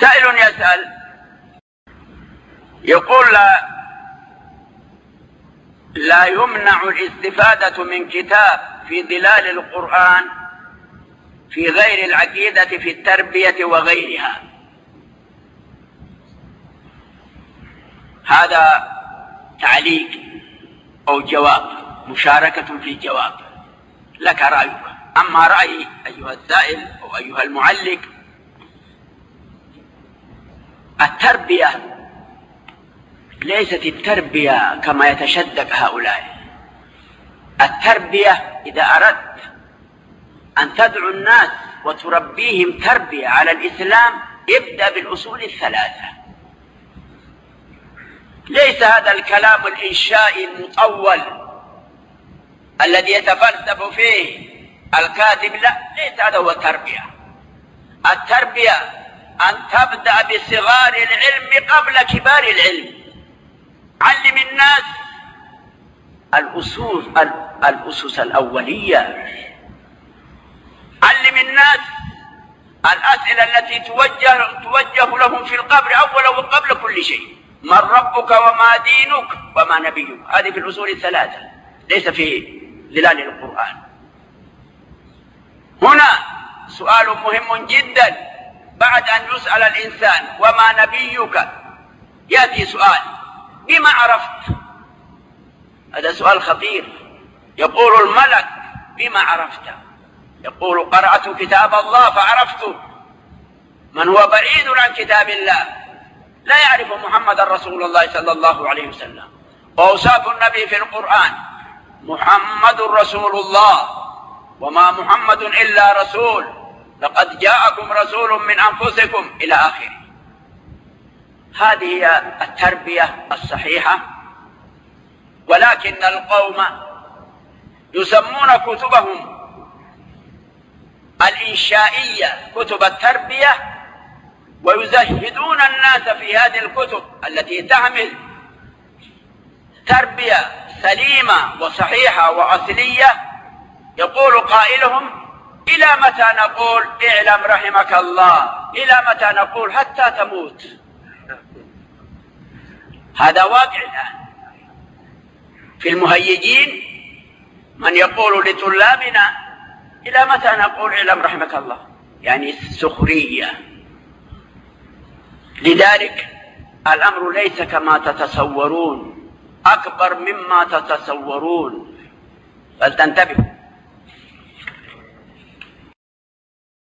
سائل يسأل. يقول لا, لا يمنع الاستفادة من كتاب في ظلال القرآن في غير العقيدة في التربية وغيرها. هذا تعليق أو جواب مشاركة في الجواب لك رأيك. أما رأيي أيها السائل أو أيها المعلق التربية. ليست التربية كما يتشدق هؤلاء. التربية إذا أردت أن تدعو الناس وتربيهم تربية على الإسلام ابدأ بالأصول الثلاثة. ليس هذا الكلام الإنشائي المطول الذي يتفلسف فيه الكاتب لا ليس هذا هو التربية. التربية أن تبدأ بصغار العلم قبل كبار العلم. علم الناس الأسس الأسس الأولية. علم الناس الأسئلة التي توجه, توجه لهم في القبر أولا وقبل كل شيء. من ربك وما دينك وما نبيك. هذه في الأصول الثلاثة. ليس في ظلال القرآن. هنا سؤال مهم جدا. بعد أن يسأل الإنسان وما نبيك؟ يأتي سؤال بما عرفت؟ هذا سؤال خطير. يقول الملك بما عرفت؟ يقول قرأت كتاب الله فعرفته. من هو بعيد عن كتاب الله؟ لا يعرف محمد رسول الله صلى الله عليه وسلم. وأوصاف النبي في القرآن محمد رسول الله وما محمد إلا رسول. لقد جاءكم رسول من أنفسكم إلى آخره. هذه هي التربية الصحيحة. ولكن القوم يسمون كتبهم الإنشائية كتب التربية ويزهدون الناس في هذه الكتب التي تعمل تربية سليمة وصحيحة وأصلية. يقول قائلهم إلى متى نقول اعلم رحمك الله؟ إلى متى نقول حتى تموت؟ هذا واقع الآن. في المهيجين من يقول لطلابنا إلى متى نقول اعلم رحمك الله؟ يعني سخرية لذلك الأمر ليس كما تتصورون أكبر مما تتصورون. فلتنتبهوا